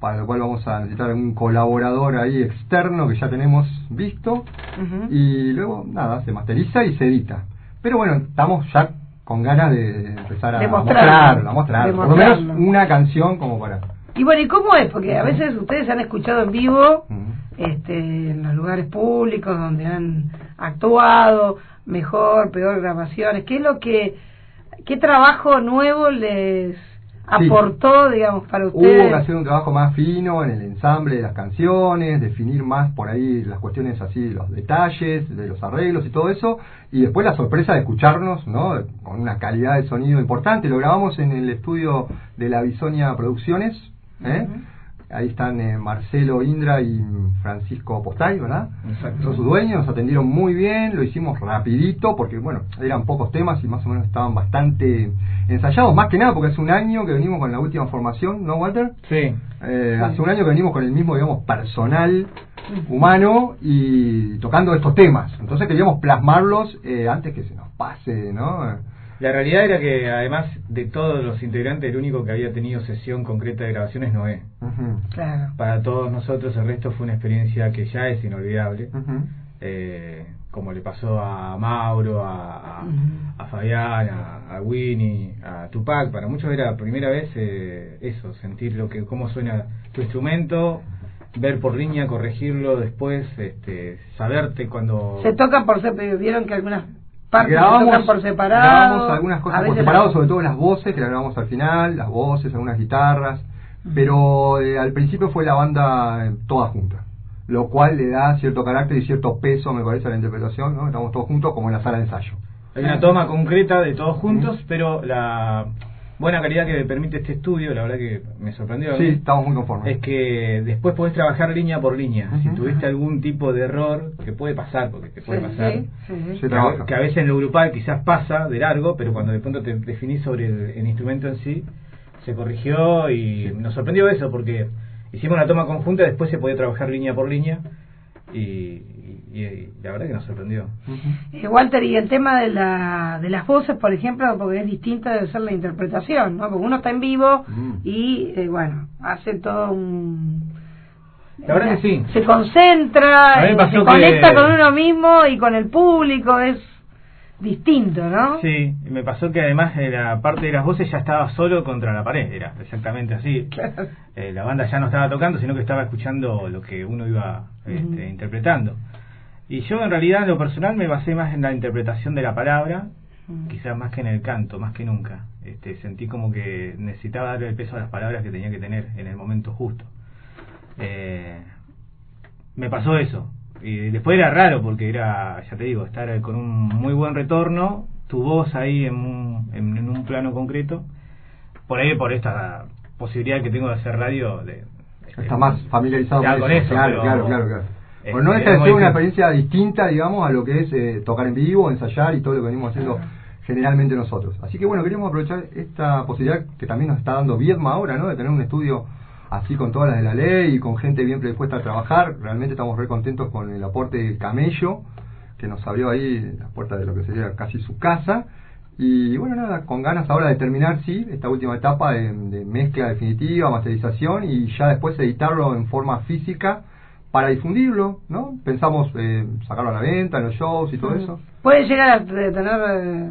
para lo cual vamos a necesitar un colaborador ahí externo que ya tenemos visto. Y luego nada, se masteriza y se edita. Pero bueno, estamos ya con ganas de empezar a mostrarlo, a mostrar, por lo menos una canción como para... Y bueno, ¿y cómo es? Porque a veces ustedes han escuchado en vivo este, en los lugares públicos donde han actuado, mejor, peor grabaciones. ¿Qué es lo que, qué trabajo nuevo les aportó, digamos, para ustedes. Hubo que hacer un trabajo más fino en el ensamble de las canciones, definir más por ahí las cuestiones así, los detalles, de los arreglos y todo eso, y después la sorpresa de escucharnos, ¿no? Con una calidad de sonido importante. Lo grabamos en el estudio de la Bisonia Producciones, ¿eh? Ahí están eh, Marcelo Indra y Francisco Postay, ¿verdad? Exacto. Son sus dueños, nos atendieron muy bien, lo hicimos rapidito porque, bueno, eran pocos temas y más o menos estaban bastante ensayados, más que nada porque hace un año que venimos con la última formación, ¿no, Walter? Sí. Eh, hace un año que venimos con el mismo, digamos, personal humano y tocando estos temas. Entonces queríamos plasmarlos eh, antes que se nos pase, ¿no? La realidad era que además de todos los integrantes, el único que había tenido sesión concreta de grabación es Noé. Claro. Para todos nosotros el resto fue una experiencia que ya es inolvidable. eh, como le pasó a Mauro, a, a, Fabián, a, a, Winnie, a Tupac. Para muchos era la primera vez eh, eso, sentir lo que cómo suena tu instrumento, ver por línea, corregirlo después, este, saberte cuando... Se toca por ser, vieron que algunas grabamos, por separado. Grabamos algunas cosas por separado, sobre todo las voces, que las grabamos al final, las voces, algunas guitarras. Pero eh, al principio fue la banda eh, toda junta. Lo cual le da cierto carácter y cierto peso, me parece, a la interpretación. ¿no? Estamos todos juntos como en la sala de ensayo. Hay una toma concreta de todos juntos, pero la buena calidad que permite este estudio, la verdad que me sorprendió. Sí, estamos muy conformes. Es que después podés trabajar línea por línea. Si tuviste algún tipo de error, que puede pasar, porque te puede pasar, que, a, veces en lo grupal quizás pasa de largo, pero cuando de pronto te definís sobre el, instrumento en sí, se corrigió y nos sorprendió eso, porque hicimos una toma conjunta, después se podía trabajar línea por línea y, y, la verdad que nos sorprendió. Eh, Walter, y el tema de, la, de las voces, por ejemplo, porque es distinta de ser la interpretación, ¿no? Porque uno está en vivo mm. y, eh, bueno, hace todo un... La verdad que sí. Se concentra, eh, se conecta con uno mismo y con el público, es distinto, ¿no? Sí, me pasó que además la parte de las voces ya estaba solo contra la pared, era exactamente así. la banda ya no estaba tocando, sino que estaba escuchando lo que uno iba este, interpretando. Y yo en realidad en lo personal me basé más en la interpretación de la palabra, mm. quizás más que en el canto, más que nunca. Este, sentí como que necesitaba darle el peso a las palabras que tenía que tener en el momento justo. Eh, me pasó eso. Y después era raro porque era, ya te digo, estar con un muy buen retorno, tu voz ahí en un, en, un plano concreto, por ahí por esta posibilidad que tengo de hacer radio. De, Está más familiarizado con, eso. claro, claro, claro. Bueno, no deja de ser una experiencia distinta, digamos, a lo que es eh, tocar en vivo, ensayar y todo lo que venimos haciendo generalmente nosotros. Así que bueno, queremos aprovechar esta posibilidad que también nos está dando Viedma ahora, ¿no? De tener un estudio así con todas las de la ley y con gente bien predispuesta a trabajar. Realmente estamos re contentos con el aporte de Camello, que nos abrió ahí las puertas de lo que sería casi su casa. Y bueno, nada, con ganas ahora de terminar, sí, esta última etapa de, de mezcla definitiva, masterización y ya después editarlo en forma física para difundirlo, ¿no? Pensamos eh, sacarlo a la venta en los shows y todo eso. ¿Puede llegar a tener eh,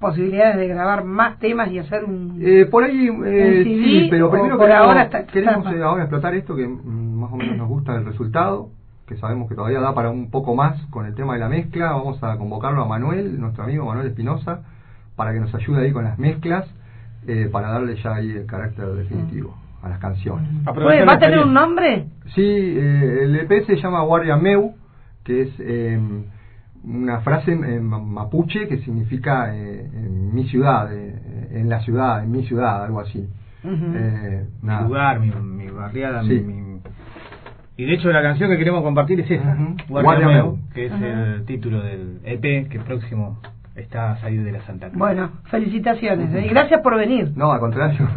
posibilidades de grabar más temas y hacer un. Eh, por ahí, eh, sí, pero primero por ahora queremos ahora explotar esto que mm, más o menos nos gusta el resultado, que sabemos que todavía da para un poco más con el tema de la mezcla. Vamos a convocarlo a Manuel, nuestro amigo Manuel Espinosa, para que nos ayude ahí con las mezclas, para darle ya ahí el carácter definitivo a las canciones. ¿Va a tener un nombre? Sí, eh, el EP se llama Guardia Meu, que es eh, una frase en mapuche que significa eh, en mi ciudad, eh, en la ciudad, en mi ciudad, algo así. mi lugar, mi, mi barriada, mi, Y de hecho la canción que queremos compartir es esa, Guardia, Meu, que es el título del EP que próximo está a salir de la Santa Cruz. Bueno, felicitaciones y gracias por venir. No, al contrario.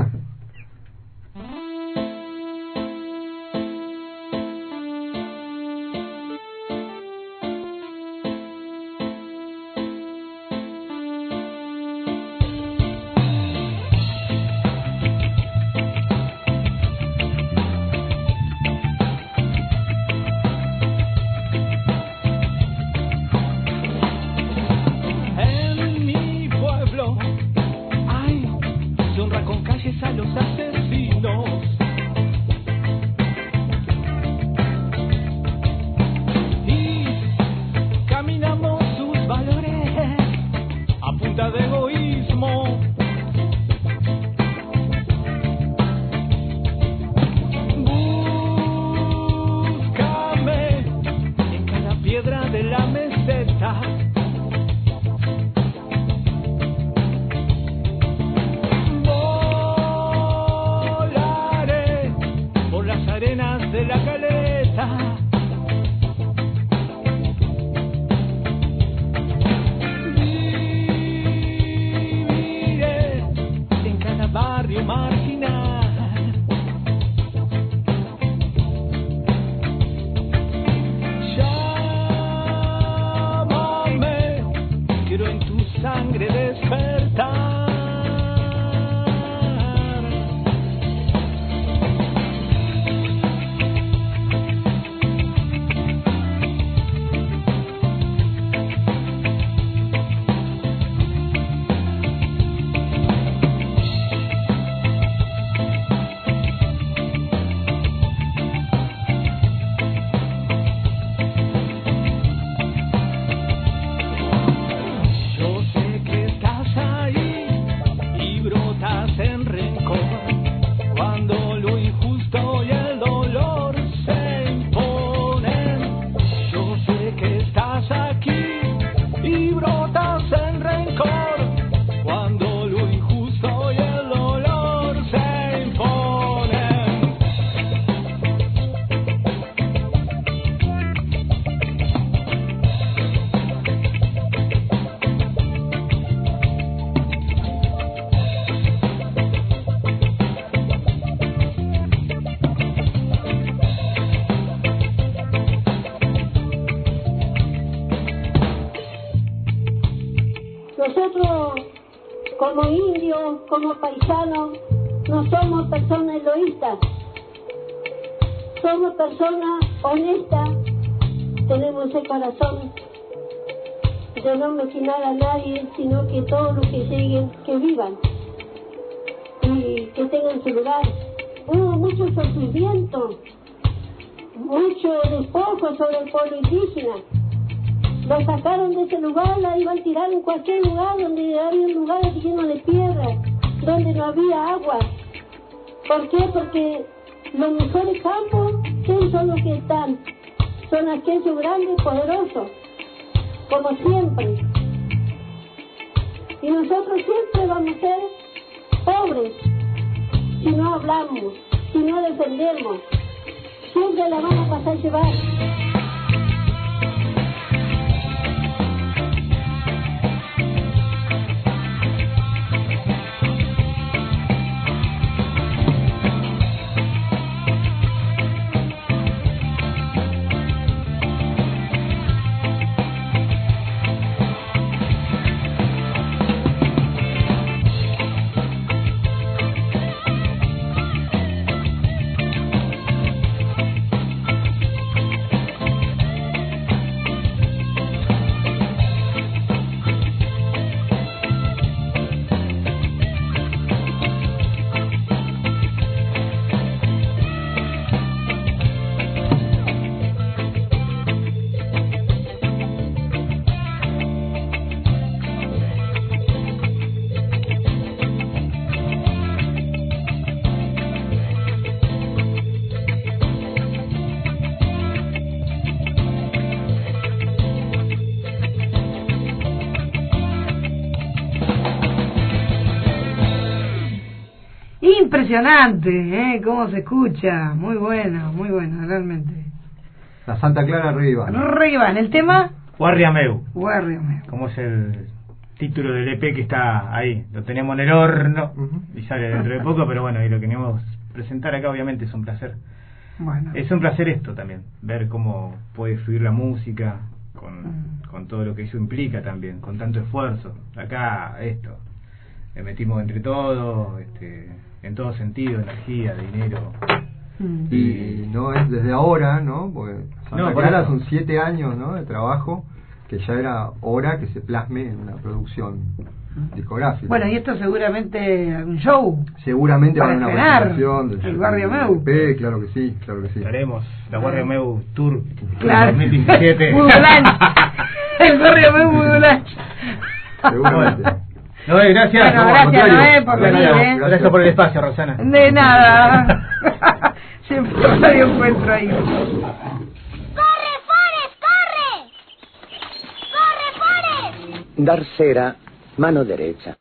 Nosotros, como indios, como paisanos, no somos personas egoístas. Somos personas honestas. Tenemos ese corazón de no mezquinar a nadie, sino que todos los que lleguen, que vivan y que tengan su lugar. Hubo mucho sufrimiento, mucho despojo sobre el pueblo indígena. Lo sacaron de ese lugar, la iban a tirar en cualquier lugar donde había un lugar lleno de piedra, donde no había agua. ¿Por qué? Porque los mejores campos, ¿quién son los que están? Son aquellos grandes, poderosos, como siempre. Y nosotros siempre vamos a ser pobres si no hablamos, si no defendemos. Siempre la vamos a pasar llevar. Impresionante, ¿eh? Cómo se escucha. Muy bueno, muy bueno, realmente. La Santa Clara arriba. Arriba, en el tema. Guarriameu, Guarriameu. como es el título del EP que está ahí. Lo tenemos en el horno y sale dentro de poco, pero bueno, y lo queremos presentar acá obviamente es un placer. Bueno. Es un placer esto también, ver cómo puede fluir la música con, Mm. con todo lo que eso implica también, con tanto esfuerzo. Acá esto, le metimos entre todos, este, en todo sentido, energía, dinero. Mm. Y no es desde ahora, ¿no? Porque Santa No, Clara son siete años, ¿no? De trabajo que ya era hora que se plasme en una producción discográfica. Bueno, y esto seguramente algún show. Seguramente va a haber una presentación del el Barrio Meu. EP, claro que sí, claro que sí. Haremos la Guardia Meu Tour Claro. 2017. Muy volante. el Barrio Meu muy volante. Seguramente. Noé, gracias. Bueno, al gracias. Noé por Gracias, venir, ¿eh? Gracias por el espacio, Rosana. De nada. Siempre hay encuentro ahí. ¡Corre, Forest, corre! ¡Corre, Forest! Dar cera, mano derecha.